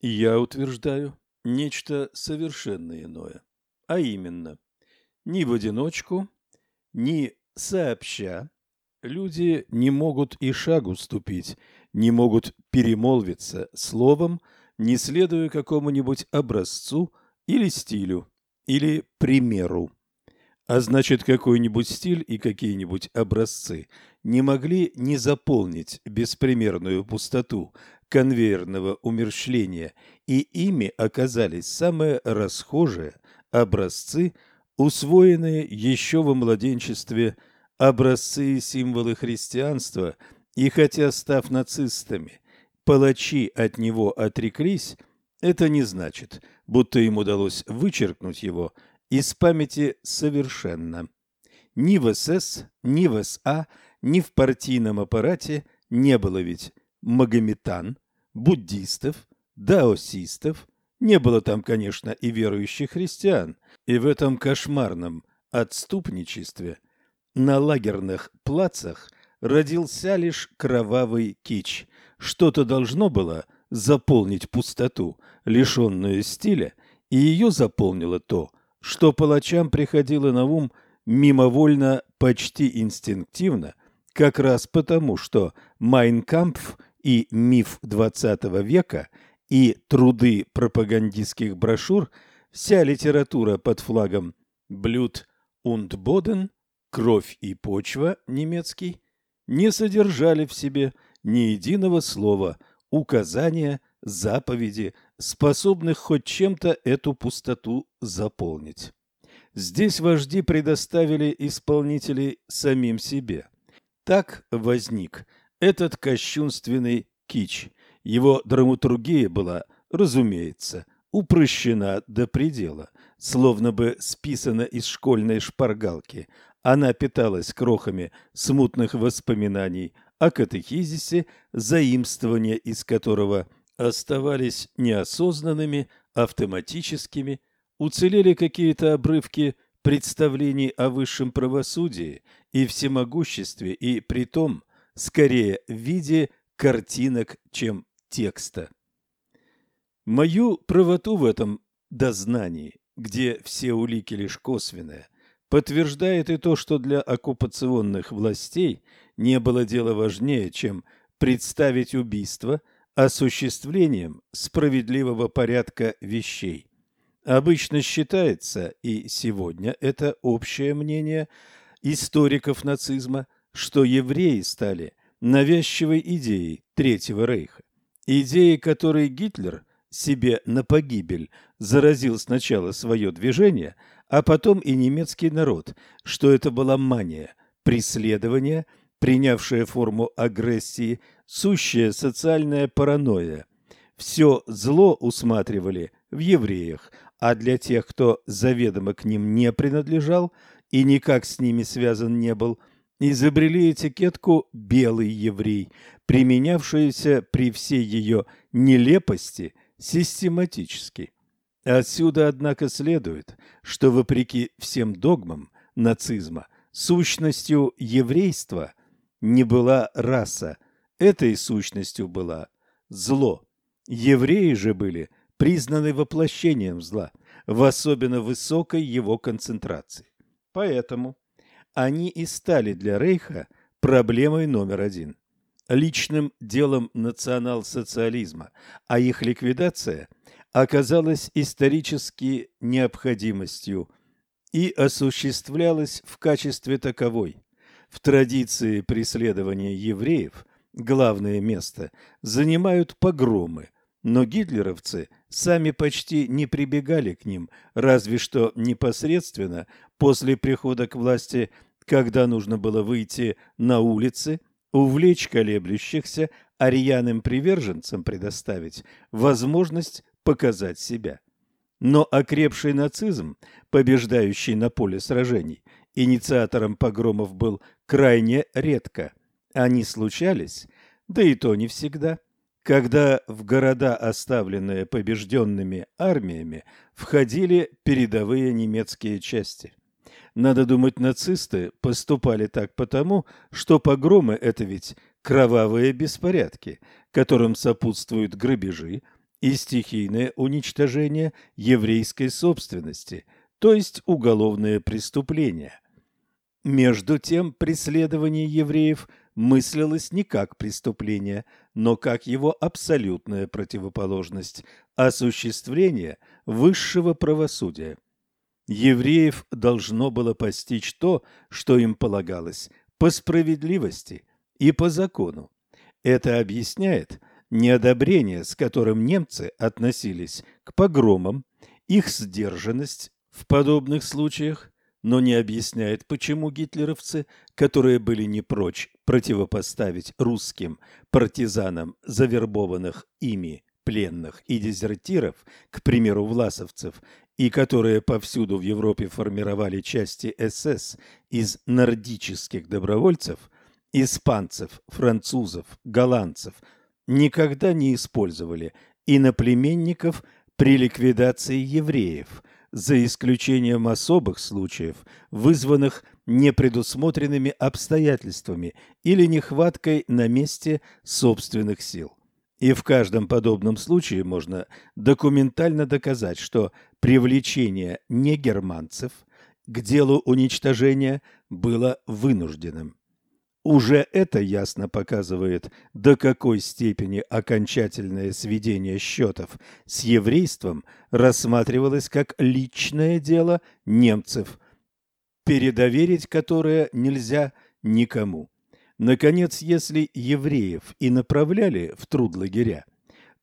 Я утверждаю нечто совершенно иное, а именно, ни в одиночку, ни сообща люди не могут и шагу ступить, не могут перемолвиться словом, не следуя какому-нибудь образцу или стилю, или примеру. А значит, какой-нибудь стиль и какие-нибудь образцы не могли не заполнить беспримерную пустоту конвейерного умерщвления, и ими оказались самые расхожие образцы, усвоенные еще во младенчестве образцы и символы христианства, и хотя, став нацистами, палачи от него отреклись, это не значит, будто им удалось вычеркнуть его из памяти совершенно. Ни в СС, ни в СА, ни в партийном аппарате не было ведь магометан, буддистов, даосистов, не было там, конечно, и верующих христиан, и в этом кошмарном отступничестве на лагерных плацах родился лишь кровавый кич. Что-то должно было заполнить пустоту, лишенную стиля, и ее заполнило то, что палачам приходило на ум мимовольно, почти инстинктивно, как раз потому, что «Майнкампф» и «Миф XX века» и труды пропагандистских брошюр, вся литература под флагом «Блюд und Boden» «Кровь и почва» немецкий, не содержали в себе ни единого слова, указания, заповеди, способных хоть чем-то эту пустоту заполнить. Здесь вожди предоставили исполнителей самим себе. Так возник этот кощунственный кич. Его драматургия была, разумеется, упрощена до предела, словно бы списана из школьной шпаргалки. Она питалась крохами смутных воспоминаний о катехизисе, заимствования из которого оставались неосознанными, автоматическими, уцелели какие-то обрывки представлений о высшем правосудии и всемогуществе, и притом скорее в виде картинок, чем текста. Мою правоту в этом дознании, где все улики лишь косвенные, подтверждает и то, что для оккупационных властей не было дела важнее, чем представить убийство осуществлением справедливого порядка вещей. Обычно считается, и сегодня это общее мнение историков нацизма, что евреи стали навязчивой идеей Третьего Рейха, идеей, которой Гитлер себе на погибель заразил сначала свое движение, а потом и немецкий народ, что это была мания, преследование, принявшая форму агрессии, сущая социальная паранойя. Все зло усматривали в евреях, а для тех, кто заведомо к ним не принадлежал и никак с ними связан не был, изобрели этикетку «белый еврей», применявшуюся при всей ее нелепости систематически. Отсюда, однако, следует, что, вопреки всем догмам нацизма, сущностью еврейства не была раса, этой сущностью была зло. Евреи же были признаны воплощением зла, в особенно высокой его концентрации. Поэтому они и стали для Рейха проблемой номер один, личным делом национал-социализма, а их ликвидация оказалась исторически необходимостью и осуществлялась в качестве таковой. В традиции преследования евреев главное место занимают погромы, но гитлеровцы сами почти не прибегали к ним, разве что непосредственно после прихода к власти, когда нужно было выйти на улицы, увлечь колеблющихся, а приверженцам предоставить возможность показать себя. Но окрепший нацизм, побеждающий на поле сражений, инициатором погромов был крайне редко. Они случались, да и то не всегда – когда в города, оставленные побежденными армиями, входили передовые немецкие части. Надо думать, нацисты поступали так потому, что погромы – это ведь кровавые беспорядки, которым сопутствуют грабежи, и стихийное уничтожение еврейской собственности, то есть уголовное преступление. Между тем, преследование евреев мыслилось не как преступление, но как его абсолютная противоположность – осуществление высшего правосудия. Евреев должно было постичь то, что им полагалось, по справедливости и по закону. Это объясняет неодобрение, с которым немцы относились к погромам, их сдержанность в подобных случаях, но не объясняет, почему гитлеровцы, которые были не прочь противопоставить русским партизанам завербованных ими пленных и дезертиров, к примеру, власовцев, и которые повсюду в Европе формировали части СС из нордических добровольцев, испанцев, французов, голландцев, никогда не использовали иноплеменников при ликвидации евреев, за исключением особых случаев, вызванных непредусмотренными обстоятельствами или нехваткой на месте собственных сил. И в каждом подобном случае можно документально доказать, что привлечение негерманцев к делу уничтожения было вынужденным. Уже это ясно показывает, до какой степени окончательное сведение счетов с еврейством рассматривалось как личное дело немцев, передоверить которое нельзя никому. Наконец, если евреев и направляли в труд лагеря,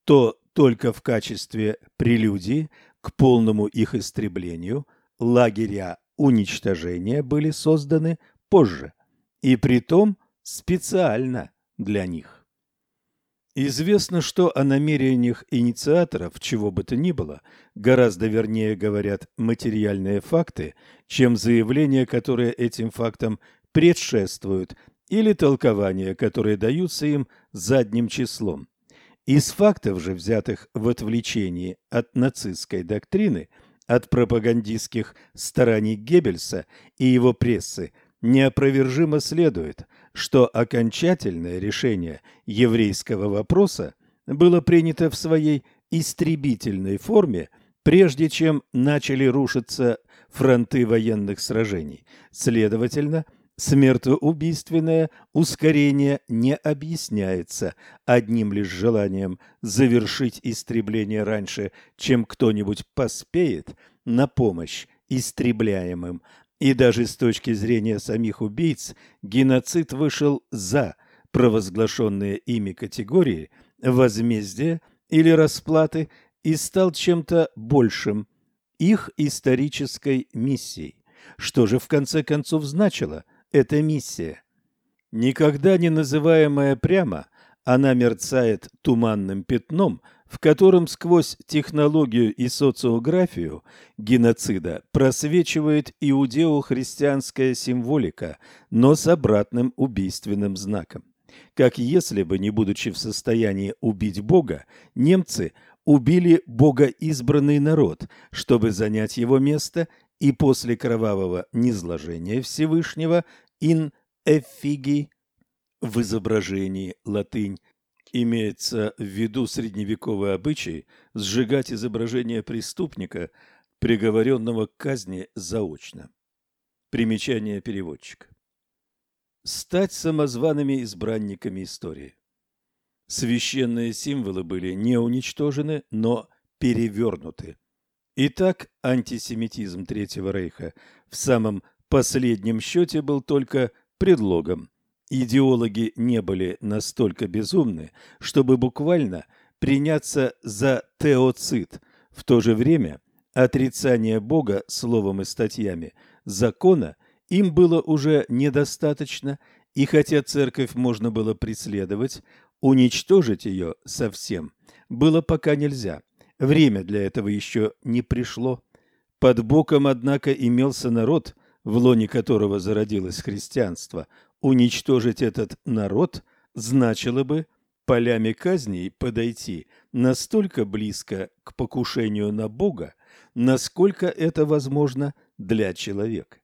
то только в качестве прелюдии к полному их истреблению лагеря уничтожения были созданы позже – и притом специально для них. Известно, что о намерениях инициаторов чего бы то ни было гораздо вернее говорят материальные факты, чем заявления, которые этим фактам предшествуют, или толкования, которые даются им задним числом. Из фактов же, взятых в отвлечении от нацистской доктрины, от пропагандистских стараний Геббельса и его прессы, неопровержимо следует, что окончательное решение еврейского вопроса было принято в своей истребительной форме, прежде чем начали рушиться фронты военных сражений. Следовательно, смертоубийственное ускорение не объясняется одним лишь желанием завершить истребление раньше, чем кто-нибудь поспеет на помощь истребляемым, и даже с точки зрения самих убийц геноцид вышел за провозглашенные ими категории возмездия или расплаты и стал чем-то большим их исторической миссией. Что же в конце концов значила эта миссия? Никогда не называемая прямо, она мерцает туманным пятном – в котором сквозь технологию и социографию геноцида просвечивает иудео-христианская символика, но с обратным убийственным знаком. Как если бы, не будучи в состоянии убить Бога, немцы убили богоизбранный народ, чтобы занять его место и после кровавого низложения Всевышнего «in effigy» в изображении латынь Имеется в виду средневековый обычай сжигать изображение преступника, приговоренного к казни заочно. Примечание переводчика. Стать самозваными избранниками истории. Священные символы были не уничтожены, но перевернуты. Итак, антисемитизм Третьего Рейха в самом последнем счете был только предлогом Идеологи не были настолько безумны, чтобы буквально приняться за теоцид. В то же время отрицание Бога словом и статьями закона им было уже недостаточно, и хотя церковь можно было преследовать, уничтожить ее совсем было пока нельзя. Время для этого еще не пришло. Под боком, однако, имелся народ, в лоне которого зародилось христианство, Уничтожить этот народ значило бы полями казней подойти настолько близко к покушению на Бога, насколько это возможно для человека.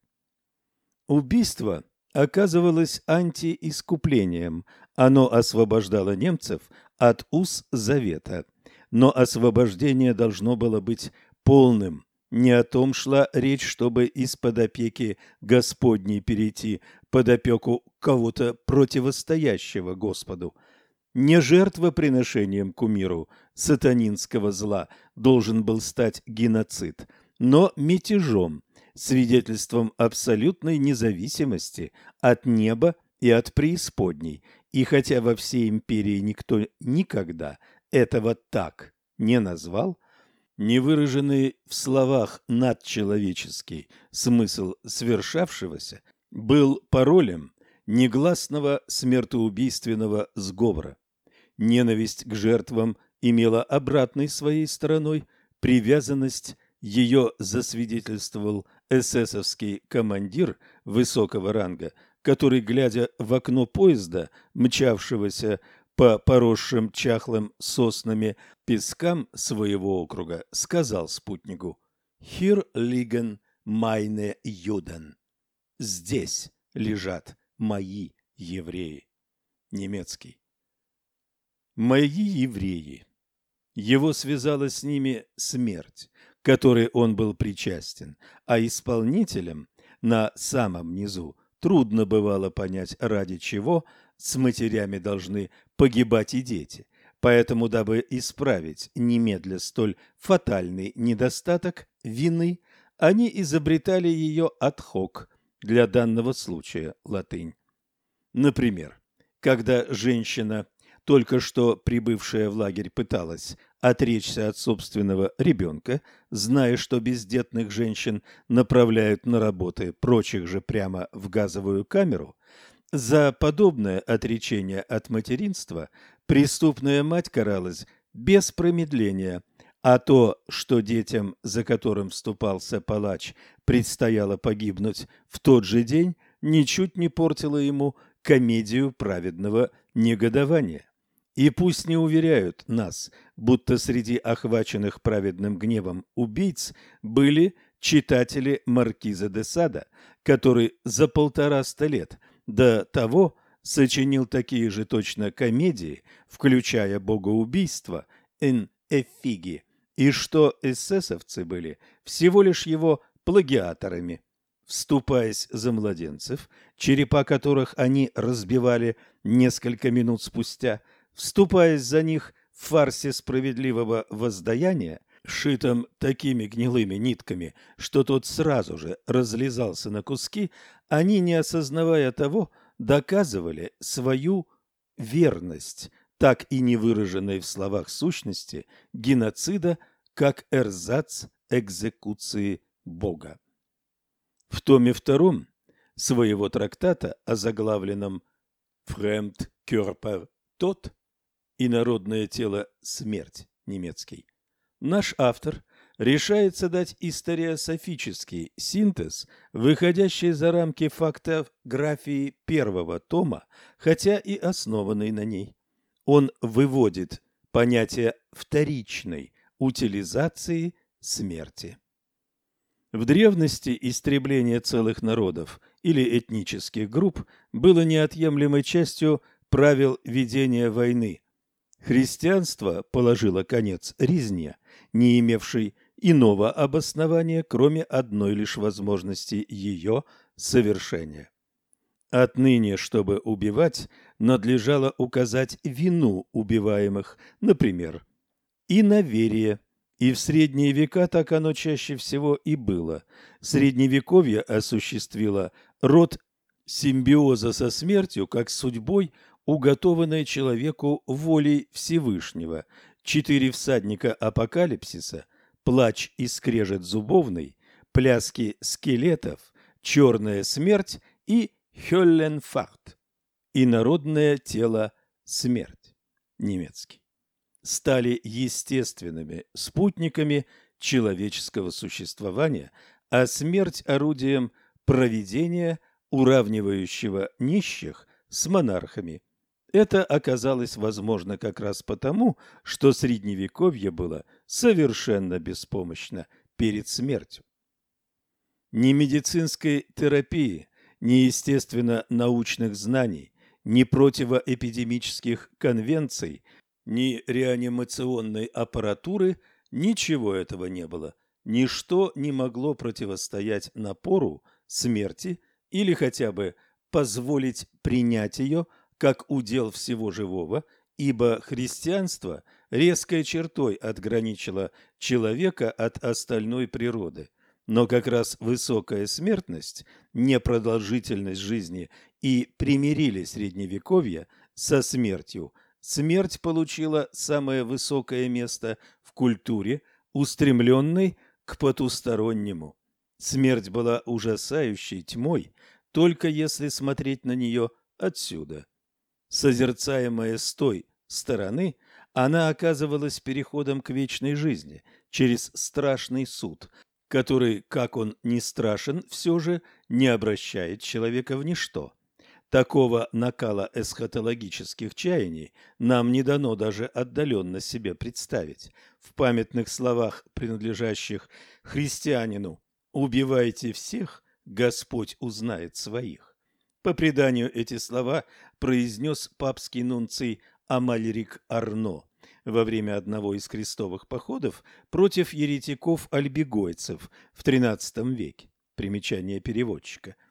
Убийство оказывалось антиискуплением, оно освобождало немцев от уз завета. но освобождение должно было быть полным. Не о том шла речь, чтобы из-под опеки Господней перейти под опеку кого-то противостоящего Господу. Не жертвоприношением кумиру сатанинского зла должен был стать геноцид, но мятежом, свидетельством абсолютной независимости от неба и от преисподней. И хотя во всей империи никто никогда этого так не назвал, невыраженный в словах надчеловеческий смысл свершавшегося был паролем негласного смертоубийственного сговора. Ненависть к жертвам имела обратной своей стороной привязанность ее засвидетельствовал эсэсовский командир высокого ранга, который, глядя в окно поезда, мчавшегося по поросшим чахлым соснами пескам своего округа, сказал спутнику «Хир лиген майне юден» – «Здесь лежат мои евреи». Немецкий. «Мои евреи». Его связала с ними смерть, которой он был причастен, а исполнителям на самом низу трудно бывало понять, ради чего с матерями должны погибать и дети. Поэтому, дабы исправить немедля столь фатальный недостаток вины, они изобретали ее отхок для данного случая латынь. Например, когда женщина, только что прибывшая в лагерь, пыталась отречься от собственного ребенка, зная, что бездетных женщин направляют на работы, прочих же прямо в газовую камеру, за подобное отречение от материнства преступная мать каралась без промедления, а то, что детям, за которым вступался палач, предстояло погибнуть в тот же день, ничуть не портило ему комедию праведного негодования. И пусть не уверяют нас, будто среди охваченных праведным гневом убийц были читатели Маркиза де Сада, который за полтораста лет до того сочинил такие же точно комедии, включая богоубийство «Ин Эфиги», и что эсэсовцы были всего лишь его плагиаторами. Вступаясь за младенцев, черепа которых они разбивали несколько минут спустя – вступаясь за них в фарсе справедливого воздаяния, шитом такими гнилыми нитками, что тот сразу же разлезался на куски, они, не осознавая того, доказывали свою верность, так и не выраженной в словах сущности, геноцида, как эрзац экзекуции Бога. В томе втором своего трактата, озаглавленном «Фремд Кёрпер тот», и народное тело «Смерть» немецкий. Наш автор решается дать историософический синтез, выходящий за рамки фактографии первого тома, хотя и основанный на ней. Он выводит понятие вторичной утилизации смерти. В древности истребление целых народов или этнических групп было неотъемлемой частью правил ведения войны – Христианство положило конец резне, не имевшей иного обоснования, кроме одной лишь возможности ее совершения. Отныне, чтобы убивать, надлежало указать вину убиваемых, например, и наверие. И в средние века так оно чаще всего и было. Средневековье осуществило род симбиоза со смертью как судьбой уготованное человеку волей Всевышнего. Четыре всадника апокалипсиса, плач и скрежет зубовный, пляски скелетов, черная смерть и Хёлленфахт, инородное тело смерть, немецкий, стали естественными спутниками человеческого существования, а смерть орудием проведения, уравнивающего нищих с монархами, это оказалось возможно как раз потому, что средневековье было совершенно беспомощно перед смертью. Ни медицинской терапии, ни естественно научных знаний, ни противоэпидемических конвенций ни реанимационной аппаратуры, ничего этого не было. Ничто не могло противостоять напору смерти или хотя бы позволить принять ее как удел всего живого, ибо христианство резкой чертой отграничило человека от остальной природы. Но как раз высокая смертность, непродолжительность жизни и примирили Средневековье со смертью. Смерть получила самое высокое место в культуре, устремленной к потустороннему. Смерть была ужасающей тьмой, только если смотреть на нее отсюда. Созерцаемая с той стороны, она оказывалась переходом к вечной жизни через страшный суд, который, как он не страшен, все же не обращает человека в ничто. Такого накала эсхатологических чаяний нам не дано даже отдаленно себе представить. В памятных словах, принадлежащих христианину «убивайте всех, Господь узнает своих». По преданию эти слова произнес папский нунций Амальрик Арно во время одного из крестовых походов против еретиков-альбегойцев в XIII веке. Примечание переводчика –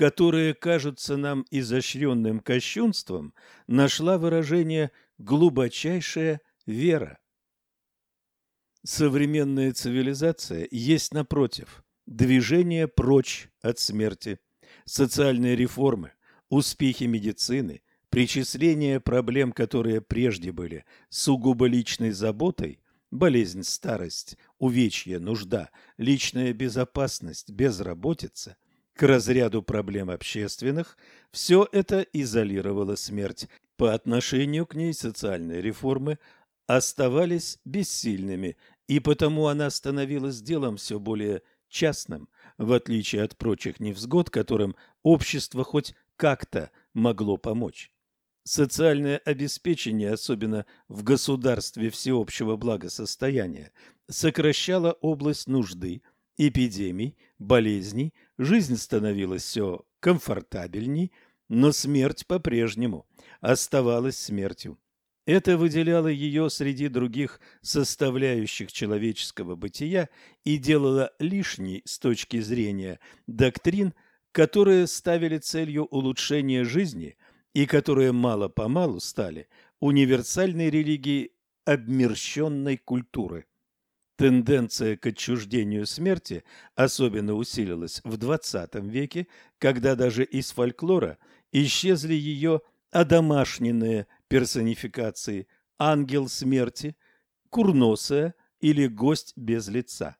которые кажутся нам изощренным кощунством, нашла выражение «глубочайшая вера». Современная цивилизация есть, напротив, движение прочь от смерти, социальные реформы, успехи медицины, причисление проблем, которые прежде были сугубо личной заботой, болезнь, старость, увечье, нужда, личная безопасность, безработица – к разряду проблем общественных, все это изолировало смерть. По отношению к ней социальные реформы оставались бессильными, и потому она становилась делом все более частным, в отличие от прочих невзгод, которым общество хоть как-то могло помочь. Социальное обеспечение, особенно в государстве всеобщего благосостояния, сокращало область нужды, эпидемий, болезней, жизнь становилась все комфортабельней, но смерть по-прежнему оставалась смертью. Это выделяло ее среди других составляющих человеческого бытия и делало лишней с точки зрения доктрин, которые ставили целью улучшения жизни и которые мало-помалу стали универсальной религией обмерщенной культуры. Тенденция к отчуждению смерти особенно усилилась в XX веке, когда даже из фольклора исчезли ее одомашненные персонификации «ангел смерти», «курносая» или «гость без лица».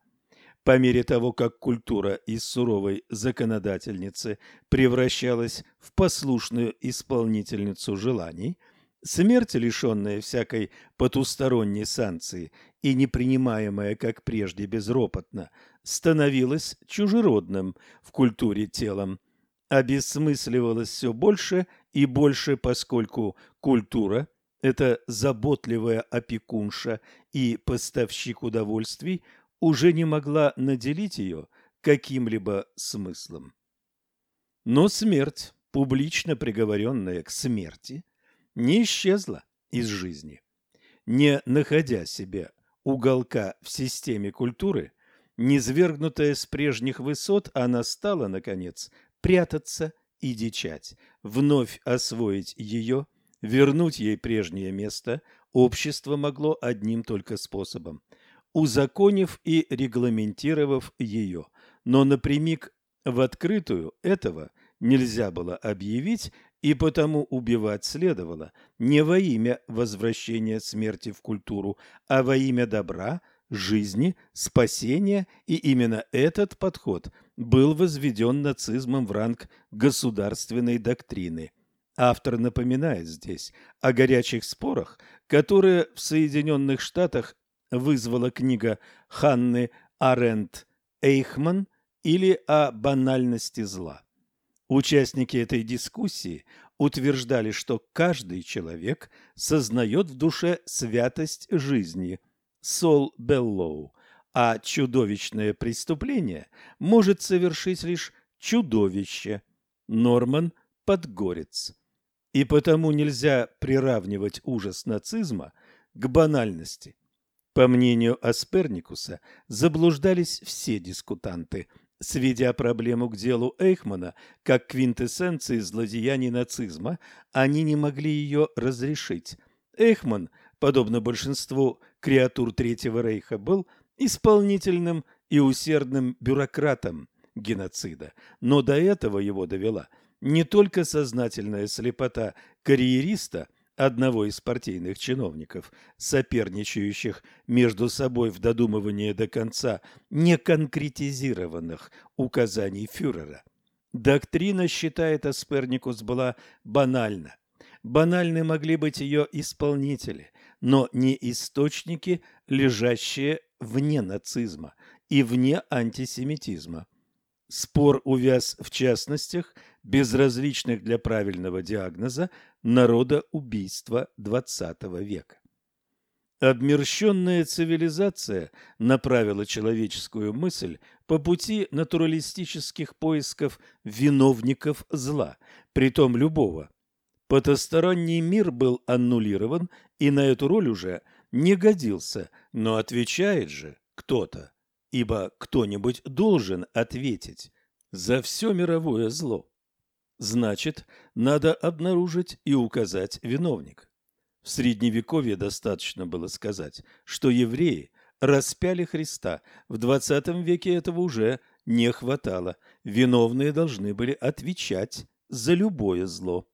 По мере того, как культура из суровой законодательницы превращалась в послушную исполнительницу желаний – Смерть, лишенная всякой потусторонней санкции и не принимаемая, как прежде, безропотно, становилась чужеродным в культуре телом, обесмысливалась все больше и больше, поскольку культура – это заботливая опекунша и поставщик удовольствий, уже не могла наделить ее каким-либо смыслом. Но смерть, публично приговоренная к смерти – не исчезла из жизни. Не находя себе уголка в системе культуры, низвергнутая с прежних высот, она стала, наконец, прятаться и дичать, вновь освоить ее, вернуть ей прежнее место, общество могло одним только способом – узаконив и регламентировав ее. Но напрямик в открытую этого нельзя было объявить и потому убивать следовало не во имя возвращения смерти в культуру, а во имя добра, жизни, спасения, и именно этот подход был возведен нацизмом в ранг государственной доктрины. Автор напоминает здесь о горячих спорах, которые в Соединенных Штатах вызвала книга Ханны Аренд Эйхман или о банальности зла. Участники этой дискуссии утверждали, что каждый человек сознает в душе святость жизни, сол беллоу, а чудовищное преступление может совершить лишь чудовище, Норман Подгорец. И потому нельзя приравнивать ужас нацизма к банальности. По мнению Асперникуса, заблуждались все дискутанты, сведя проблему к делу Эйхмана как квинтэссенции злодеяний нацизма, они не могли ее разрешить. Эйхман, подобно большинству креатур Третьего Рейха, был исполнительным и усердным бюрократом геноцида, но до этого его довела не только сознательная слепота карьериста – одного из партийных чиновников, соперничающих между собой в додумывании до конца неконкретизированных указаний фюрера. Доктрина, считает Асперникус, была банальна. Банальны могли быть ее исполнители, но не источники, лежащие вне нацизма и вне антисемитизма. Спор увяз в частностях, безразличных для правильного диагноза народоубийства XX века. Обмерщенная цивилизация направила человеческую мысль по пути натуралистических поисков виновников зла, притом любого. Потусторонний мир был аннулирован и на эту роль уже не годился, но отвечает же кто-то ибо кто-нибудь должен ответить за все мировое зло. Значит, надо обнаружить и указать виновника. В Средневековье достаточно было сказать, что евреи распяли Христа. В XX веке этого уже не хватало. Виновные должны были отвечать за любое зло.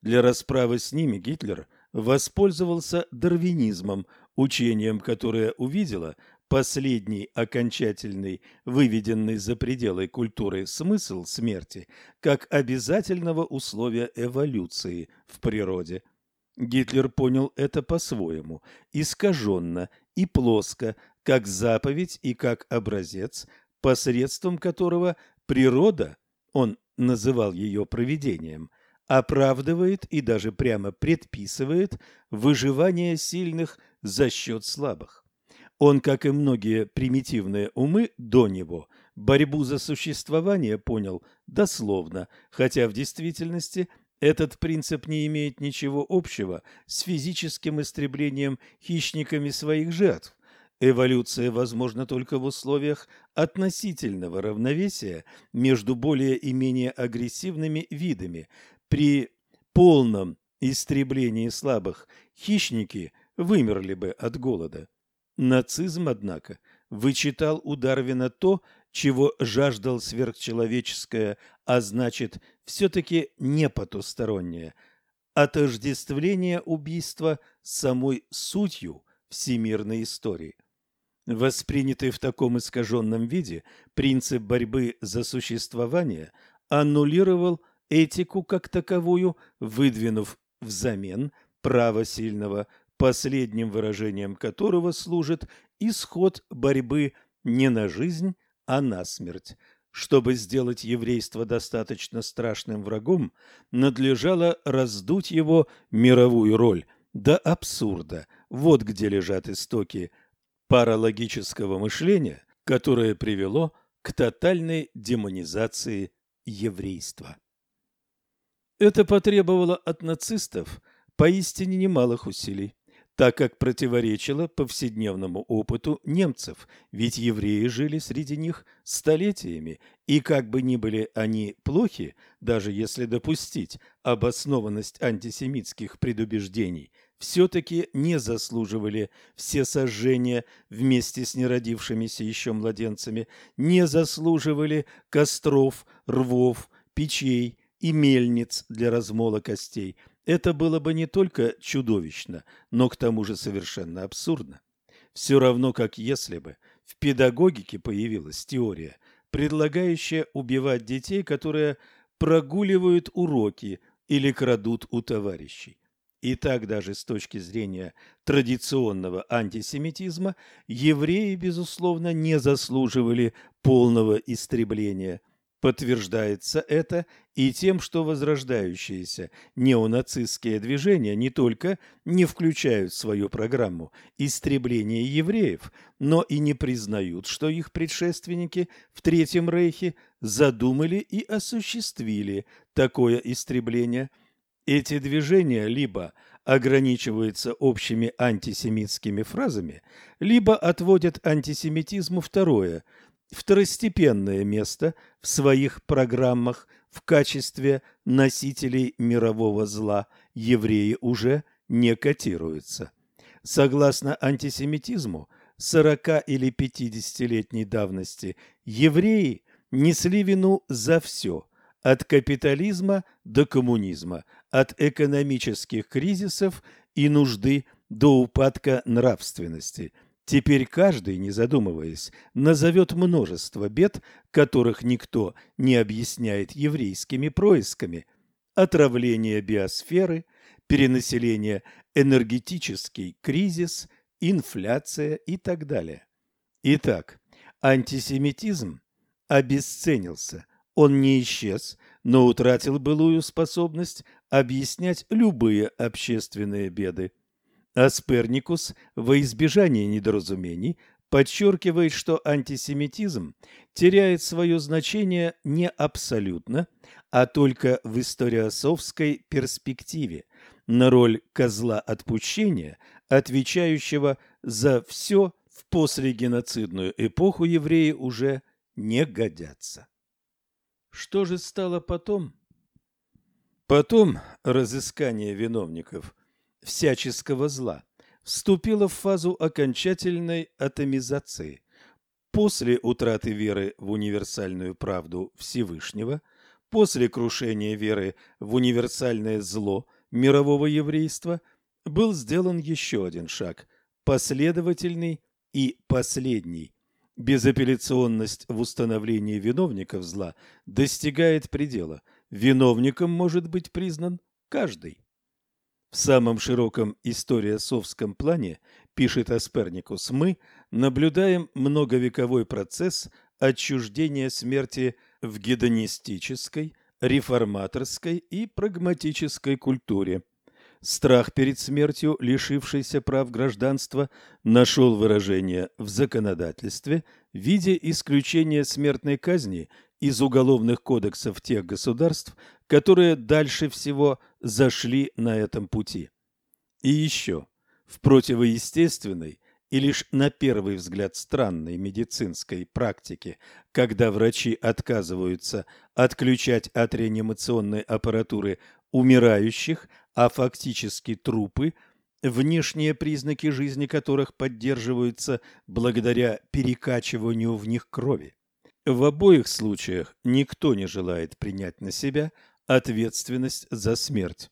Для расправы с ними Гитлер воспользовался дарвинизмом, учением, которое увидело последний окончательный, выведенный за пределы культуры смысл смерти как обязательного условия эволюции в природе. Гитлер понял это по-своему, искаженно и плоско, как заповедь и как образец, посредством которого природа, он называл ее провидением, оправдывает и даже прямо предписывает выживание сильных за счет слабых. Он, как и многие примитивные умы до него, борьбу за существование понял дословно, хотя в действительности этот принцип не имеет ничего общего с физическим истреблением хищниками своих жертв. Эволюция возможна только в условиях относительного равновесия между более и менее агрессивными видами. При полном истреблении слабых хищники вымерли бы от голода. Нацизм, однако, вычитал у Дарвина то, чего жаждал сверхчеловеческое, а значит, все-таки не потустороннее – отождествление убийства с самой сутью всемирной истории. Воспринятый в таком искаженном виде принцип борьбы за существование аннулировал этику как таковую, выдвинув взамен право сильного последним выражением которого служит исход борьбы не на жизнь, а на смерть. Чтобы сделать еврейство достаточно страшным врагом, надлежало раздуть его мировую роль до абсурда. Вот где лежат истоки паралогического мышления, которое привело к тотальной демонизации еврейства. Это потребовало от нацистов поистине немалых усилий так как противоречило повседневному опыту немцев, ведь евреи жили среди них столетиями, и как бы ни были они плохи, даже если допустить обоснованность антисемитских предубеждений, все-таки не заслуживали все сожжения вместе с неродившимися еще младенцами, не заслуживали костров, рвов, печей и мельниц для размола костей – это было бы не только чудовищно, но к тому же совершенно абсурдно. Все равно, как если бы в педагогике появилась теория, предлагающая убивать детей, которые прогуливают уроки или крадут у товарищей. И так даже с точки зрения традиционного антисемитизма евреи, безусловно, не заслуживали полного истребления – Подтверждается это и тем, что возрождающиеся неонацистские движения не только не включают в свою программу истребление евреев, но и не признают, что их предшественники в Третьем Рейхе задумали и осуществили такое истребление. Эти движения либо ограничиваются общими антисемитскими фразами, либо отводят антисемитизму второе, второстепенное место в своих программах в качестве носителей мирового зла, евреи уже не котируются. Согласно антисемитизму 40 или 50-летней давности, евреи несли вину за все – от капитализма до коммунизма, от экономических кризисов и нужды до упадка нравственности. Теперь каждый, не задумываясь, назовет множество бед, которых никто не объясняет еврейскими происками. Отравление биосферы, перенаселение, энергетический кризис, инфляция и так далее. Итак, антисемитизм обесценился, он не исчез, но утратил былую способность объяснять любые общественные беды. Асперникус во избежание недоразумений подчеркивает, что антисемитизм теряет свое значение не абсолютно, а только в историосовской перспективе, на роль козла отпущения, отвечающего за все в послегеноцидную эпоху евреи уже не годятся. Что же стало потом? Потом разыскание виновников всяческого зла вступило в фазу окончательной атомизации. После утраты веры в универсальную правду Всевышнего, после крушения веры в универсальное зло мирового еврейства, был сделан еще один шаг, последовательный и последний, Безапелляционность в установлении виновников зла достигает предела. Виновником может быть признан каждый. В самом широком историосовском плане, пишет Асперникус, мы наблюдаем многовековой процесс отчуждения смерти в гедонистической, реформаторской и прагматической культуре. Страх перед смертью, лишившийся прав гражданства, нашел выражение в законодательстве в виде исключения смертной казни из уголовных кодексов тех государств, которые дальше всего зашли на этом пути. И еще, в противоестественной и лишь на первый взгляд странной медицинской практике, когда врачи отказываются отключать от реанимационной аппаратуры умирающих, а фактически трупы, внешние признаки жизни которых поддерживаются благодаря перекачиванию в них крови. В обоих случаях никто не желает принять на себя ответственность за смерть.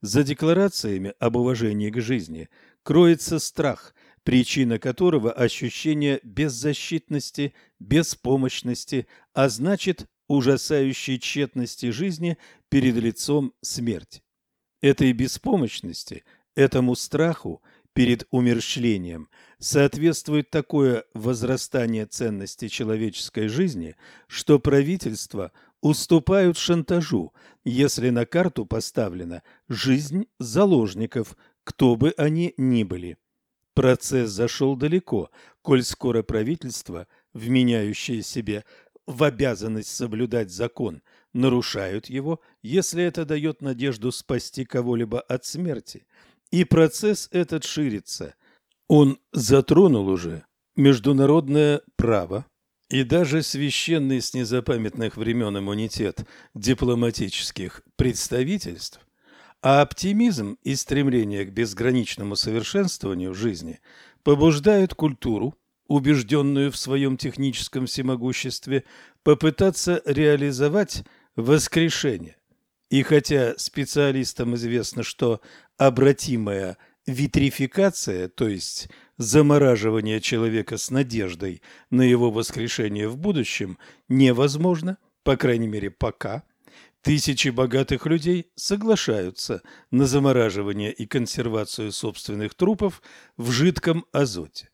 За декларациями об уважении к жизни кроется страх, причина которого – ощущение беззащитности, беспомощности, а значит ужасающей тщетности жизни перед лицом смерти. Этой беспомощности, этому страху перед умерщвлением соответствует такое возрастание ценности человеческой жизни, что правительства уступают шантажу, если на карту поставлена жизнь заложников, кто бы они ни были. Процесс зашел далеко, коль скоро правительство, вменяющее себе в обязанность соблюдать закон, нарушают его, если это дает надежду спасти кого-либо от смерти. И процесс этот ширится. Он затронул уже международное право и даже священный с незапамятных времен иммунитет дипломатических представительств, а оптимизм и стремление к безграничному совершенствованию жизни побуждают культуру, убежденную в своем техническом всемогуществе, попытаться реализовать воскрешение. И хотя специалистам известно, что обратимая витрификация, то есть замораживание человека с надеждой на его воскрешение в будущем, невозможно, по крайней мере пока, тысячи богатых людей соглашаются на замораживание и консервацию собственных трупов в жидком азоте.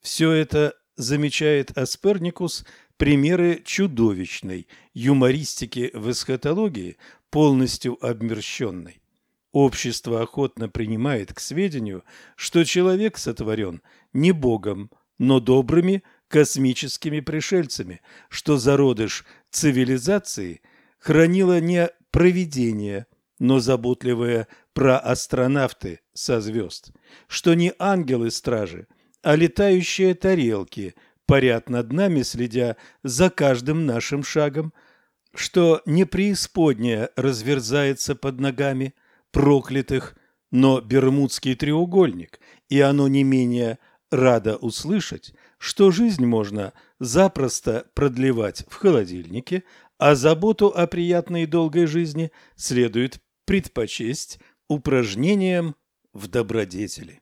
Все это замечает Асперникус примеры чудовищной юмористики в эсхатологии, полностью обмерщенной. Общество охотно принимает к сведению, что человек сотворен не Богом, но добрыми космическими пришельцами, что зародыш цивилизации хранило не провидение, но заботливые проастронавты со звезд, что не ангелы-стражи, а летающие тарелки парят над нами, следя за каждым нашим шагом, что не преисподняя разверзается под ногами проклятых, но Бермудский треугольник, и оно не менее радо услышать, что жизнь можно запросто продлевать в холодильнике, а заботу о приятной и долгой жизни следует предпочесть упражнениям в добродетели.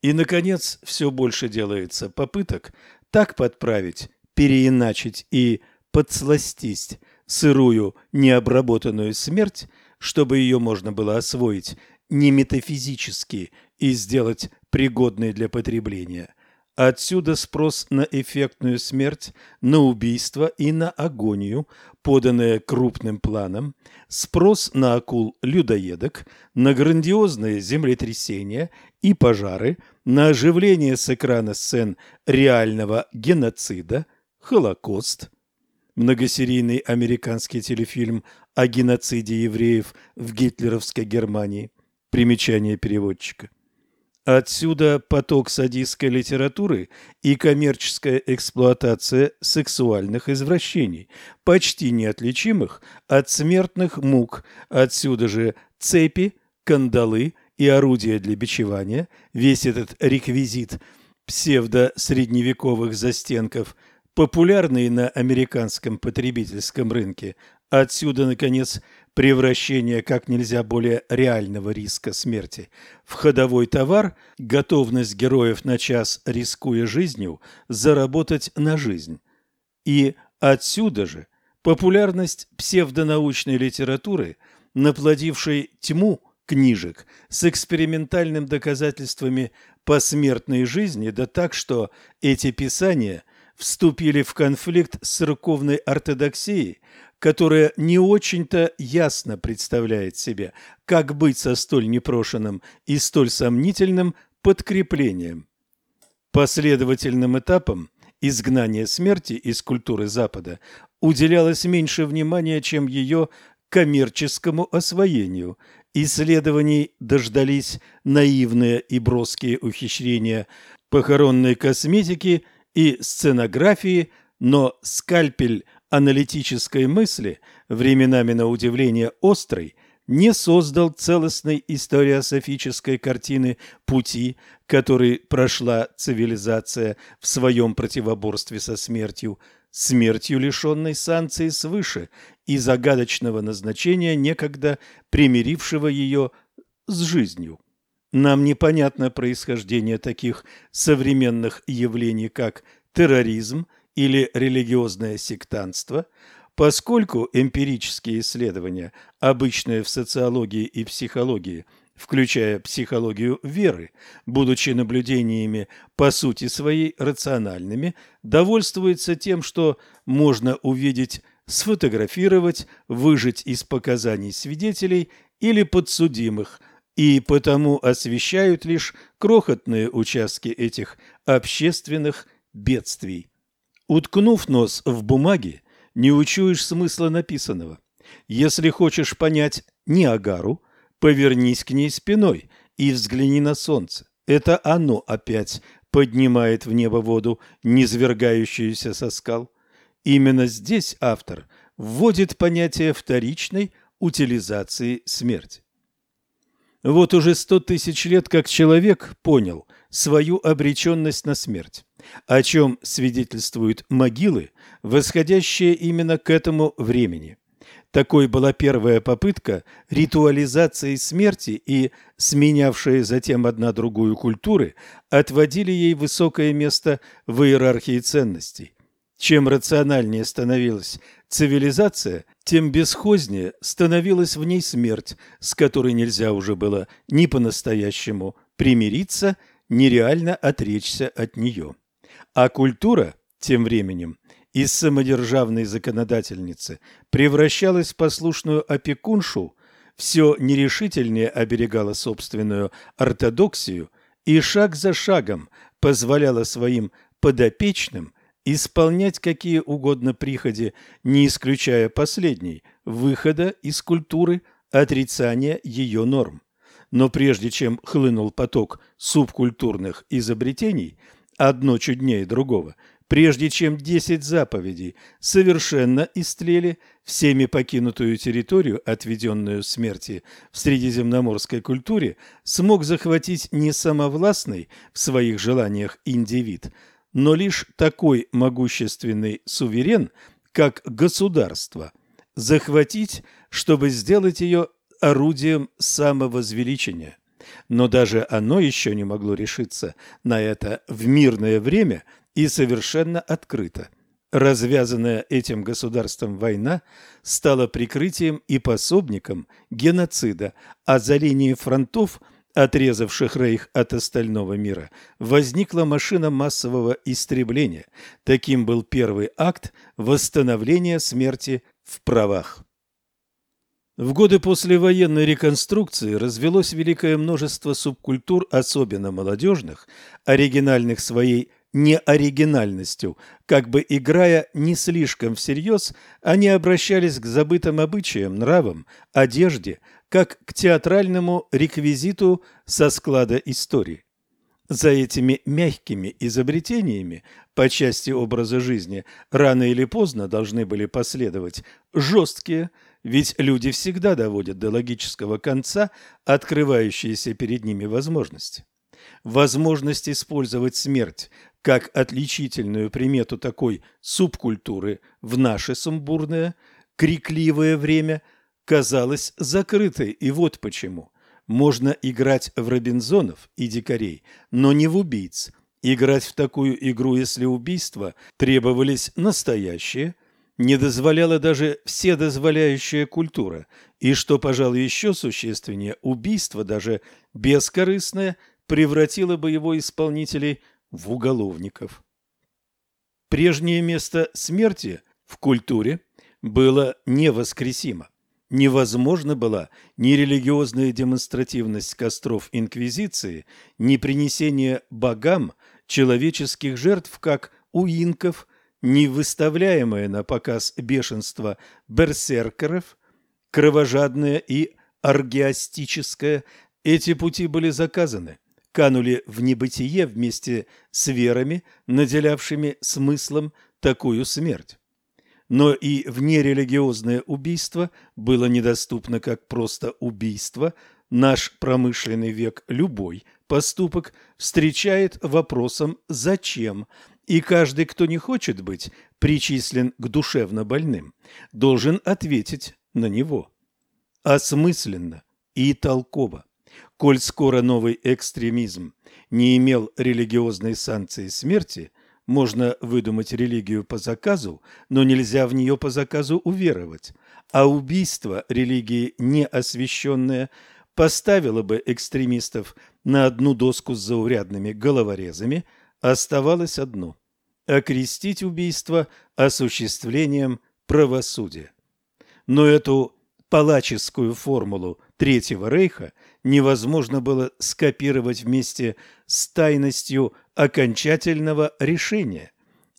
И, наконец, все больше делается попыток так подправить, переиначить и подсластить сырую, необработанную смерть, чтобы ее можно было освоить не метафизически и сделать пригодной для потребления, Отсюда спрос на эффектную смерть, на убийство и на агонию, поданное крупным планом, спрос на акул-людоедок, на грандиозные землетрясения и пожары, на оживление с экрана сцен реального геноцида, Холокост, многосерийный американский телефильм о геноциде евреев в гитлеровской Германии, примечание переводчика – Отсюда поток садистской литературы и коммерческая эксплуатация сексуальных извращений, почти неотличимых от смертных мук. Отсюда же цепи, кандалы и орудия для бичевания, весь этот реквизит псевдо-средневековых застенков, популярный на американском потребительском рынке. Отсюда, наконец, превращение как нельзя более реального риска смерти в ходовой товар, готовность героев на час, рискуя жизнью, заработать на жизнь. И отсюда же популярность псевдонаучной литературы, наплодившей тьму книжек с экспериментальными доказательствами посмертной жизни, да так, что эти писания вступили в конфликт с церковной ортодоксией, которая не очень-то ясно представляет себе, как быть со столь непрошенным и столь сомнительным подкреплением. Последовательным этапом изгнания смерти из культуры Запада уделялось меньше внимания, чем ее коммерческому освоению. Исследований дождались наивные и броские ухищрения похоронной косметики и сценографии, но скальпель аналитической мысли, временами на удивление острой, не создал целостной историософической картины пути, который прошла цивилизация в своем противоборстве со смертью, смертью, лишенной санкций свыше и загадочного назначения, некогда примирившего ее с жизнью. Нам непонятно происхождение таких современных явлений, как терроризм или религиозное сектантство, поскольку эмпирические исследования, обычные в социологии и психологии, включая психологию веры, будучи наблюдениями по сути своей рациональными, довольствуются тем, что можно увидеть, сфотографировать, выжать из показаний свидетелей или подсудимых, и потому освещают лишь крохотные участки этих общественных бедствий. Уткнув нос в бумаге, не учуешь смысла написанного. Если хочешь понять Ниагару, повернись к ней спиной и взгляни на солнце. Это оно опять поднимает в небо воду, низвергающуюся со скал. Именно здесь автор вводит понятие вторичной утилизации смерти. Вот уже сто тысяч лет как человек понял свою обреченность на смерть о чем свидетельствуют могилы, восходящие именно к этому времени. Такой была первая попытка ритуализации смерти и сменявшие затем одна другую культуры отводили ей высокое место в иерархии ценностей. Чем рациональнее становилась цивилизация, тем бесхознее становилась в ней смерть, с которой нельзя уже было ни по-настоящему примириться, ни реально отречься от нее. А культура, тем временем, из самодержавной законодательницы превращалась в послушную опекуншу, все нерешительнее оберегала собственную ортодоксию и шаг за шагом позволяла своим подопечным исполнять какие угодно приходи, не исключая последней – выхода из культуры отрицания ее норм. Но прежде чем хлынул поток субкультурных изобретений, одно чуднее другого, прежде чем десять заповедей совершенно истлели всеми покинутую территорию, отведенную смерти в средиземноморской культуре, смог захватить не самовластный в своих желаниях индивид, но лишь такой могущественный суверен, как государство, захватить, чтобы сделать ее орудием самовозвеличения. Но даже оно еще не могло решиться на это в мирное время и совершенно открыто. Развязанная этим государством война стала прикрытием и пособником геноцида, а за линией фронтов, отрезавших Рейх от остального мира, возникла машина массового истребления. Таким был первый акт восстановления смерти в правах. В годы послевоенной реконструкции развелось великое множество субкультур, особенно молодежных, оригинальных своей неоригинальностью, как бы играя не слишком всерьез, они обращались к забытым обычаям, нравам, одежде, как к театральному реквизиту со склада истории. За этими мягкими изобретениями по части образа жизни рано или поздно должны были последовать жесткие, ведь люди всегда доводят до логического конца открывающиеся перед ними возможности. Возможность использовать смерть как отличительную примету такой субкультуры в наше сумбурное, крикливое время казалась закрытой, и вот почему. Можно играть в Робинзонов и дикарей, но не в убийц. Играть в такую игру, если убийства требовались настоящие – не дозволяла даже вседозволяющая культура, и, что, пожалуй, еще существеннее, убийство, даже бескорыстное, превратило бы его исполнителей в уголовников. Прежнее место смерти в культуре было невоскресимо. Невозможна была ни религиозная демонстративность костров Инквизиции, ни принесение богам человеческих жертв, как у инков – не выставляемое на показ бешенство берсеркеров, кровожадное и аргиастическое, эти пути были заказаны, канули в небытие вместе с верами, наделявшими смыслом такую смерть. Но и внерелигиозное убийство было недоступно как просто убийство. Наш промышленный век любой поступок встречает вопросом «зачем?», и каждый, кто не хочет быть причислен к душевно больным, должен ответить на него. Осмысленно и толково. Коль скоро новый экстремизм не имел религиозной санкции смерти, можно выдумать религию по заказу, но нельзя в нее по заказу уверовать. А убийство религии неосвященное поставило бы экстремистов на одну доску с заурядными головорезами – Оставалось одно – окрестить убийство осуществлением правосудия. Но эту палаческую формулу Третьего Рейха невозможно было скопировать вместе с тайностью окончательного решения.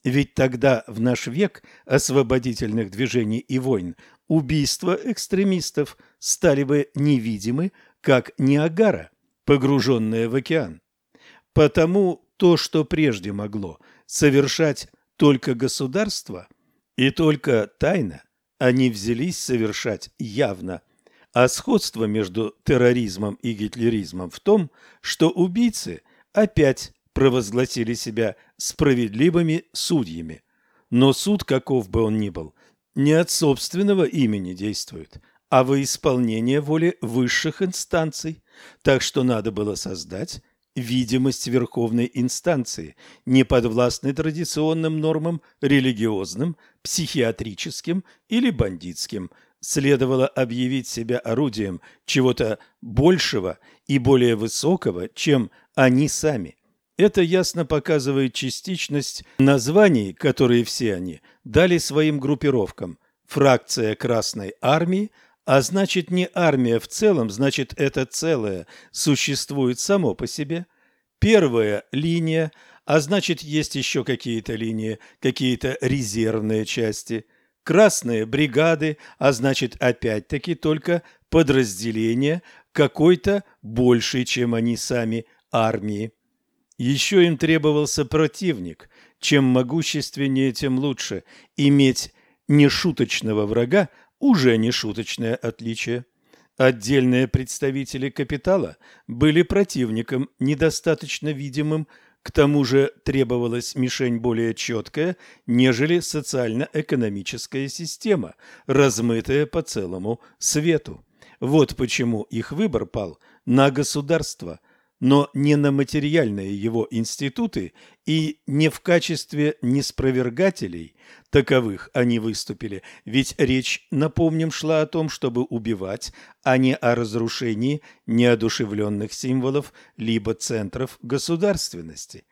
Ведь тогда, в наш век освободительных движений и войн, убийства экстремистов стали бы невидимы, как Ниагара, погруженная в океан. Потому то, что прежде могло совершать только государство и только тайно, они взялись совершать явно. А сходство между терроризмом и гитлеризмом в том, что убийцы опять провозгласили себя справедливыми судьями. Но суд, каков бы он ни был, не от собственного имени действует, а во исполнение воли высших инстанций. Так что надо было создать видимость верховной инстанции, не подвластной традиционным нормам религиозным, психиатрическим или бандитским, следовало объявить себя орудием чего-то большего и более высокого, чем они сами. Это ясно показывает частичность названий, которые все они дали своим группировкам. Фракция Красной Армии – а значит, не армия в целом, значит, это целое существует само по себе. Первая линия, а значит, есть еще какие-то линии, какие-то резервные части. красные бригады, а значит опять-таки только подразделения какой-то большей, чем они сами, армии. Еще им требовался противник. Чем могущественнее, тем лучше. Иметь нешуточного врага уже не шуточное отличие. Отдельные представители капитала были противником недостаточно видимым, к тому же требовалась мишень более четкая, нежели социально-экономическая система, размытая по целому свету. Вот почему их выбор пал на государство, но не на материальные его институты и не в качестве неспровергателей таковых они выступили, ведь речь, напомним, шла о том, чтобы убивать, а не о разрушении неодушевленных символов либо центров государственности.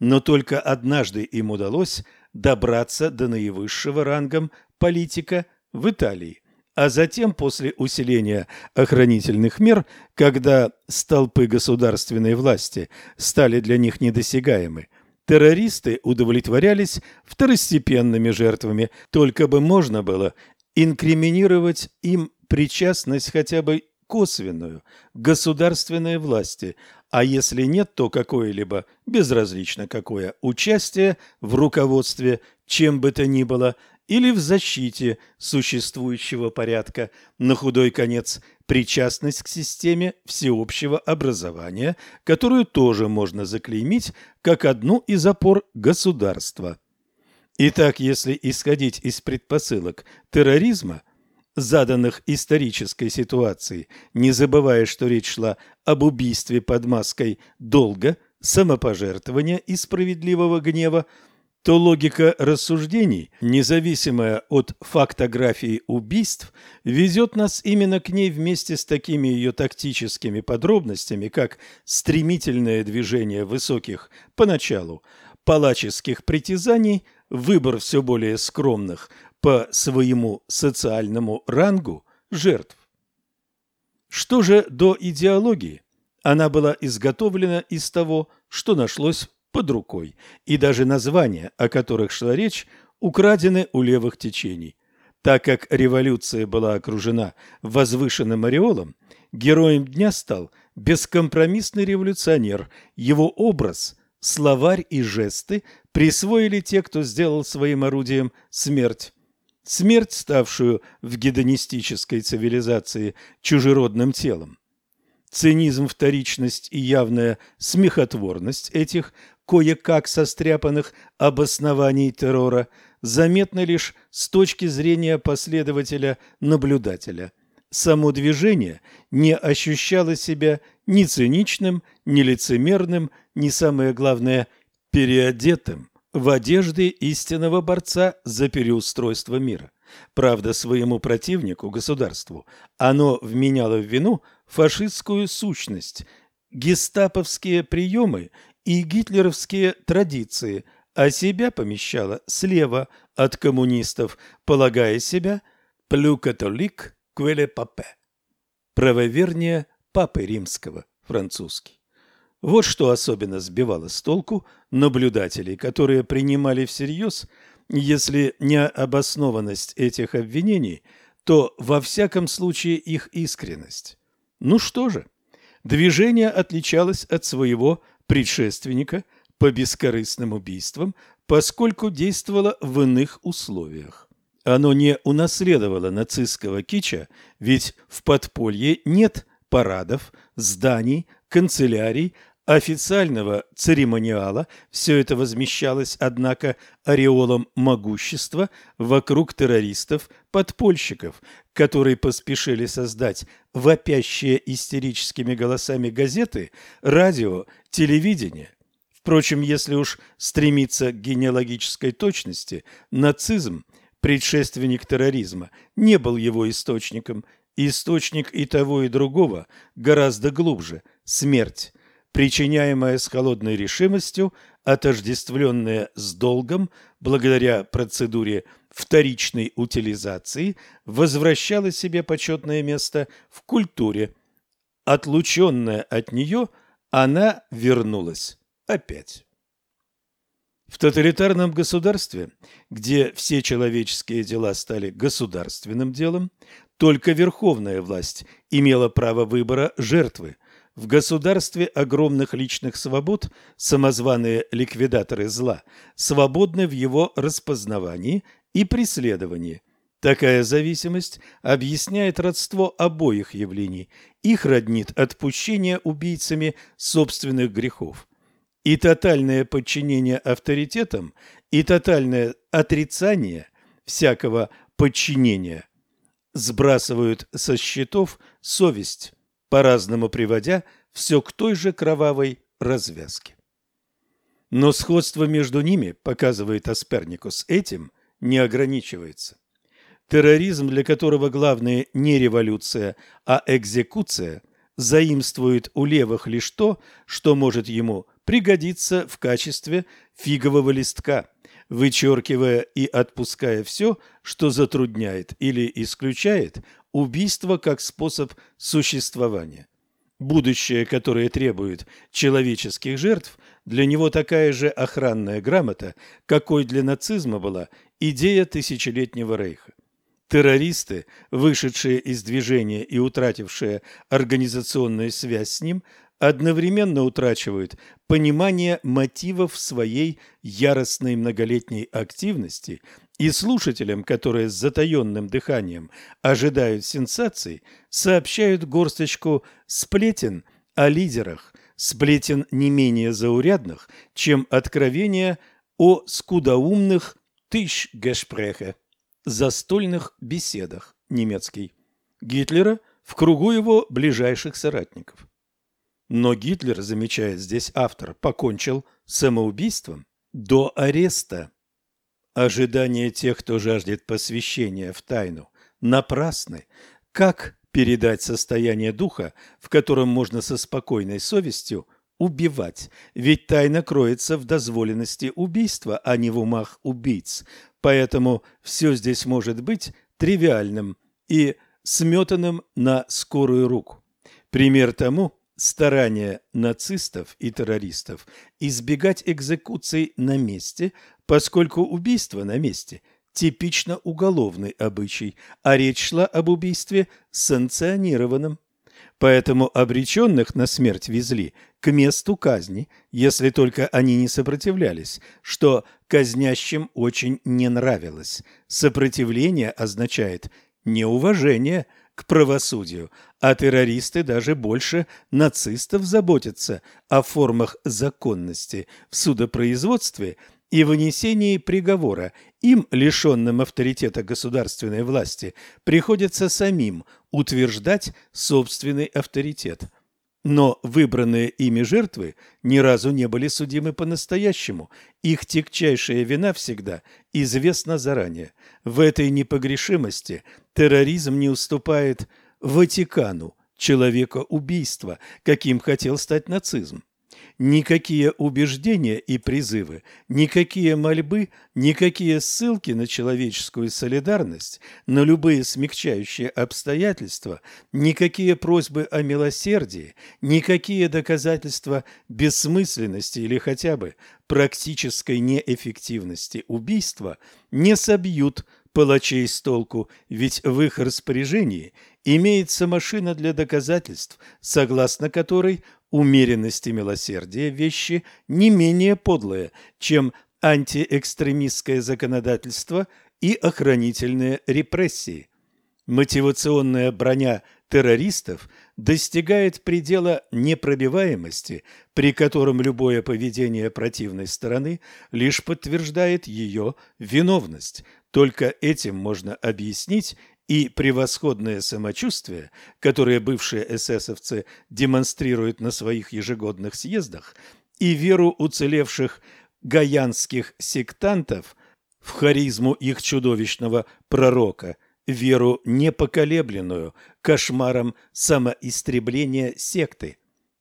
Но только однажды им удалось добраться до наивысшего рангом политика в Италии а затем после усиления охранительных мер, когда столпы государственной власти стали для них недосягаемы, террористы удовлетворялись второстепенными жертвами, только бы можно было инкриминировать им причастность хотя бы косвенную государственной власти, а если нет, то какое-либо, безразлично какое, участие в руководстве чем бы то ни было или в защите существующего порядка, на худой конец причастность к системе всеобщего образования, которую тоже можно заклеймить как одну из опор государства. Итак, если исходить из предпосылок терроризма, заданных исторической ситуацией, не забывая, что речь шла об убийстве под маской долга, самопожертвования и справедливого гнева, то логика рассуждений, независимая от фактографии убийств, ведет нас именно к ней вместе с такими ее тактическими подробностями, как стремительное движение высоких, поначалу, палаческих притязаний, выбор все более скромных по своему социальному рангу жертв. Что же до идеологии? Она была изготовлена из того, что нашлось под рукой, и даже названия, о которых шла речь, украдены у левых течений. Так как революция была окружена возвышенным ореолом, героем дня стал бескомпромиссный революционер. Его образ, словарь и жесты присвоили те, кто сделал своим орудием смерть. Смерть, ставшую в гедонистической цивилизации чужеродным телом. Цинизм, вторичность и явная смехотворность этих кое-как состряпанных обоснований террора заметно лишь с точки зрения последователя-наблюдателя. Само движение не ощущало себя ни циничным, ни лицемерным, ни, самое главное, переодетым в одежды истинного борца за переустройство мира. Правда, своему противнику, государству, оно вменяло в вину фашистскую сущность, гестаповские приемы и гитлеровские традиции, а себя помещала слева от коммунистов, полагая себя «плю католик квеле папе» – правовернее папы римского, французский. Вот что особенно сбивало с толку наблюдателей, которые принимали всерьез, если не обоснованность этих обвинений, то во всяком случае их искренность. Ну что же, движение отличалось от своего предшественника по бескорыстным убийствам, поскольку действовало в иных условиях. Оно не унаследовало нацистского кича, ведь в подполье нет парадов, зданий, канцелярий, официального церемониала, все это возмещалось, однако, ореолом могущества вокруг террористов-подпольщиков, которые поспешили создать вопящие истерическими голосами газеты, радио, телевидение. Впрочем, если уж стремиться к генеалогической точности, нацизм, предшественник терроризма, не был его источником. Источник и того, и другого гораздо глубже – смерть причиняемая с холодной решимостью, отождествленная с долгом, благодаря процедуре вторичной утилизации, возвращала себе почетное место в культуре. Отлученная от нее, она вернулась опять. В тоталитарном государстве, где все человеческие дела стали государственным делом, только верховная власть имела право выбора жертвы. В государстве огромных личных свобод самозваные ликвидаторы зла свободны в его распознавании и преследовании. Такая зависимость объясняет родство обоих явлений. Их роднит отпущение убийцами собственных грехов. И тотальное подчинение авторитетам, и тотальное отрицание всякого подчинения сбрасывают со счетов совесть, по-разному приводя все к той же кровавой развязке. Но сходство между ними, показывает Асперникус, этим не ограничивается. Терроризм, для которого главное не революция, а экзекуция, заимствует у левых лишь то, что может ему пригодиться в качестве фигового листка – вычеркивая и отпуская все, что затрудняет или исключает убийство как способ существования. Будущее, которое требует человеческих жертв, для него такая же охранная грамота, какой для нацизма была идея тысячелетнего рейха. Террористы, вышедшие из движения и утратившие организационную связь с ним, одновременно утрачивают понимание мотивов своей яростной многолетней активности и слушателям, которые с затаенным дыханием ожидают сенсаций, сообщают горсточку сплетен о лидерах, сплетен не менее заурядных, чем откровения о скудоумных «Тиш-гешпрехе» застольных беседах немецкий Гитлера в кругу его ближайших соратников. Но Гитлер, замечает здесь автор, покончил самоубийством до ареста. Ожидания тех, кто жаждет посвящения в тайну, напрасны. Как передать состояние духа, в котором можно со спокойной совестью убивать? Ведь тайна кроется в дозволенности убийства, а не в умах убийц. Поэтому все здесь может быть тривиальным и сметанным на скорую руку. Пример тому старания нацистов и террористов избегать экзекуций на месте, поскольку убийство на месте – типично уголовный обычай, а речь шла об убийстве санкционированном. Поэтому обреченных на смерть везли к месту казни, если только они не сопротивлялись, что казнящим очень не нравилось. Сопротивление означает неуважение – к правосудию, а террористы даже больше нацистов заботятся о формах законности в судопроизводстве и вынесении приговора. Им, лишенным авторитета государственной власти, приходится самим утверждать собственный авторитет – но выбранные ими жертвы ни разу не были судимы по-настоящему. Их тягчайшая вина всегда известна заранее. В этой непогрешимости терроризм не уступает Ватикану, человека убийства, каким хотел стать нацизм. Никакие убеждения и призывы, никакие мольбы, никакие ссылки на человеческую солидарность, на любые смягчающие обстоятельства, никакие просьбы о милосердии, никакие доказательства бессмысленности или хотя бы практической неэффективности убийства не собьют палачей с толку, ведь в их распоряжении имеется машина для доказательств, согласно которой Умеренность и милосердие – вещи не менее подлые, чем антиэкстремистское законодательство и охранительные репрессии. Мотивационная броня террористов достигает предела непробиваемости, при котором любое поведение противной стороны лишь подтверждает ее виновность. Только этим можно объяснить и превосходное самочувствие, которое бывшие эсэсовцы демонстрируют на своих ежегодных съездах, и веру уцелевших гаянских сектантов в харизму их чудовищного пророка, веру непоколебленную кошмаром самоистребления секты.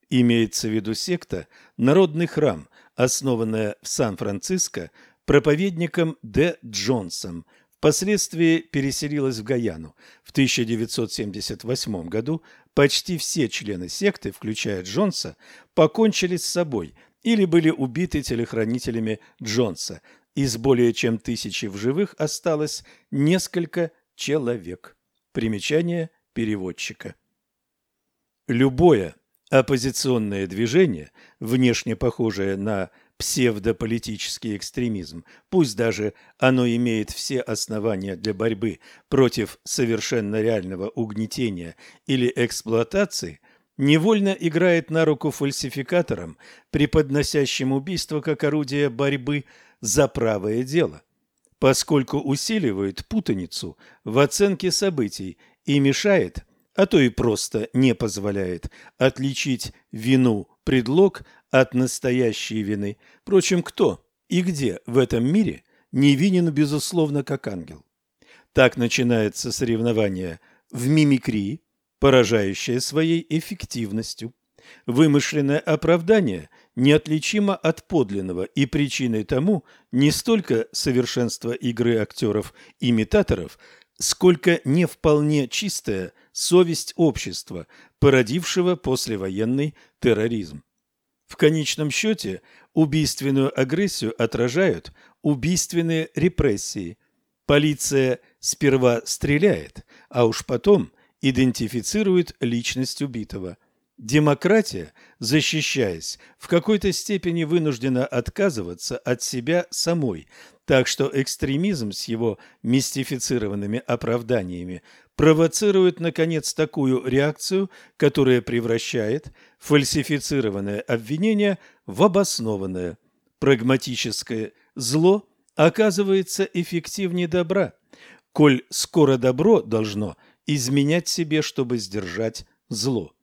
Имеется в виду секта «Народный храм», основанная в Сан-Франциско проповедником Д. Джонсом – Впоследствии переселилась в Гаяну. В 1978 году почти все члены секты, включая Джонса, покончили с собой или были убиты телохранителями Джонса. Из более чем тысячи в живых осталось несколько человек. Примечание переводчика. Любое оппозиционное движение, внешне похожее на псевдополитический экстремизм, пусть даже оно имеет все основания для борьбы против совершенно реального угнетения или эксплуатации, невольно играет на руку фальсификаторам, преподносящим убийство как орудие борьбы за правое дело, поскольку усиливает путаницу в оценке событий и мешает, а то и просто не позволяет отличить вину предлог от настоящей вины. Впрочем, кто и где в этом мире невинен, безусловно, как ангел? Так начинается соревнование в мимикрии, поражающее своей эффективностью. Вымышленное оправдание неотличимо от подлинного, и причиной тому не столько совершенство игры актеров-имитаторов, сколько не вполне чистая совесть общества, породившего послевоенный терроризм. В конечном счете убийственную агрессию отражают убийственные репрессии. Полиция сперва стреляет, а уж потом идентифицирует личность убитого. Демократия, защищаясь, в какой-то степени вынуждена отказываться от себя самой, так что экстремизм с его мистифицированными оправданиями провоцирует, наконец, такую реакцию, которая превращает фальсифицированное обвинение в обоснованное. Прагматическое зло оказывается эффективнее добра, коль скоро добро должно изменять себе, чтобы сдержать зло.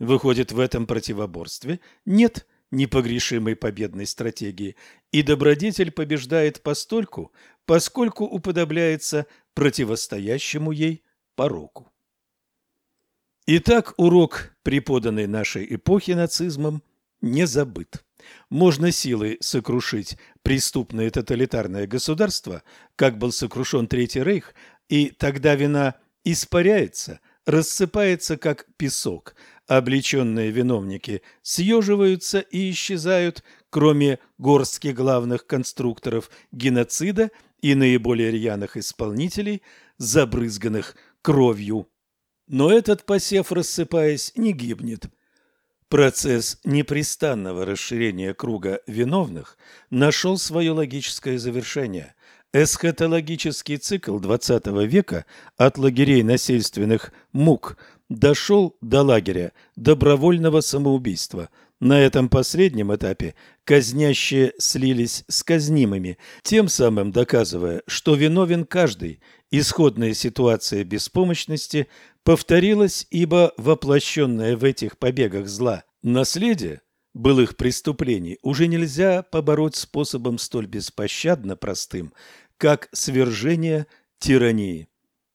Выходит, в этом противоборстве нет непогрешимой победной стратегии, и добродетель побеждает постольку, поскольку уподобляется противостоящему ей пороку. Итак, урок, преподанный нашей эпохе нацизмом, не забыт. Можно силой сокрушить преступное тоталитарное государство, как был сокрушен Третий Рейх, и тогда вина испаряется, рассыпается как песок, облеченные виновники съеживаются и исчезают, кроме горстки главных конструкторов геноцида и наиболее рьяных исполнителей, забрызганных кровью. Но этот посев, рассыпаясь, не гибнет. Процесс непрестанного расширения круга виновных нашел свое логическое завершение. Эсхатологический цикл XX века от лагерей насильственных мук дошел до лагеря добровольного самоубийства. На этом последнем этапе казнящие слились с казнимыми, тем самым доказывая, что виновен каждый. Исходная ситуация беспомощности повторилась, ибо воплощенное в этих побегах зла наследие былых преступлений уже нельзя побороть способом столь беспощадно простым, как свержение тирании.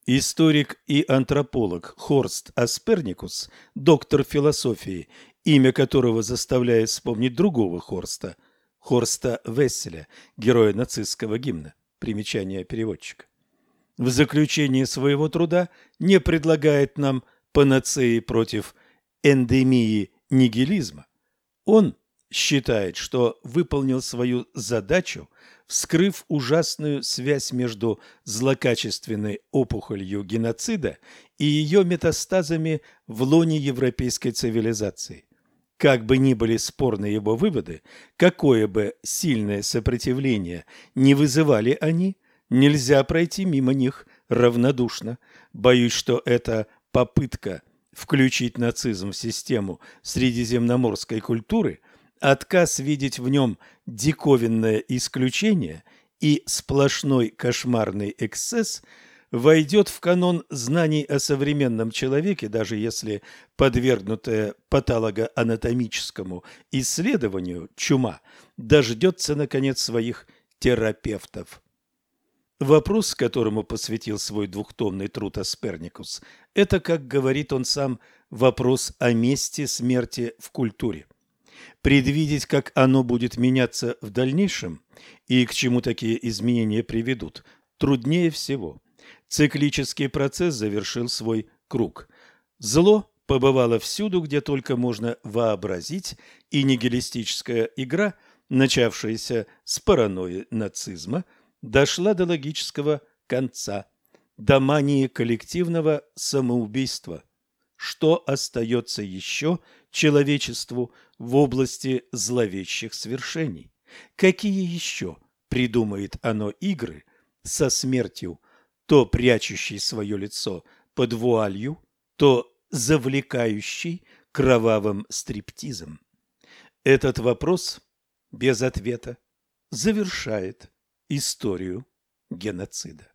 Историк и антрополог Хорст Асперникус, доктор философии, имя которого заставляет вспомнить другого Хорста, Хорста Весселя, героя нацистского гимна, примечание переводчика. В заключении своего труда не предлагает нам панацеи против эндемии нигилизма. Он считает, что выполнил свою задачу – вскрыв ужасную связь между злокачественной опухолью геноцида и ее метастазами в лоне европейской цивилизации. Как бы ни были спорны его выводы, какое бы сильное сопротивление не вызывали они, нельзя пройти мимо них равнодушно. Боюсь, что эта попытка включить нацизм в систему средиземноморской культуры – Отказ видеть в нем диковинное исключение и сплошной кошмарный эксцесс войдет в канон знаний о современном человеке, даже если подвергнутая патологоанатомическому исследованию чума дождется, наконец, своих терапевтов. Вопрос, которому посвятил свой двухтомный труд Асперникус, это, как говорит он сам, вопрос о месте смерти в культуре. Предвидеть, как оно будет меняться в дальнейшем и к чему такие изменения приведут, труднее всего. Циклический процесс завершил свой круг. Зло побывала всюду, где только можно вообразить, и нигилистическая игра, начавшаяся с паранойи нацизма, дошла до логического конца, до мании коллективного самоубийства. Что остается еще человечеству в области зловещих свершений? Какие еще придумает оно игры со смертью, то прячущей свое лицо под вуалью, то завлекающий кровавым стриптизом? Этот вопрос без ответа завершает историю геноцида.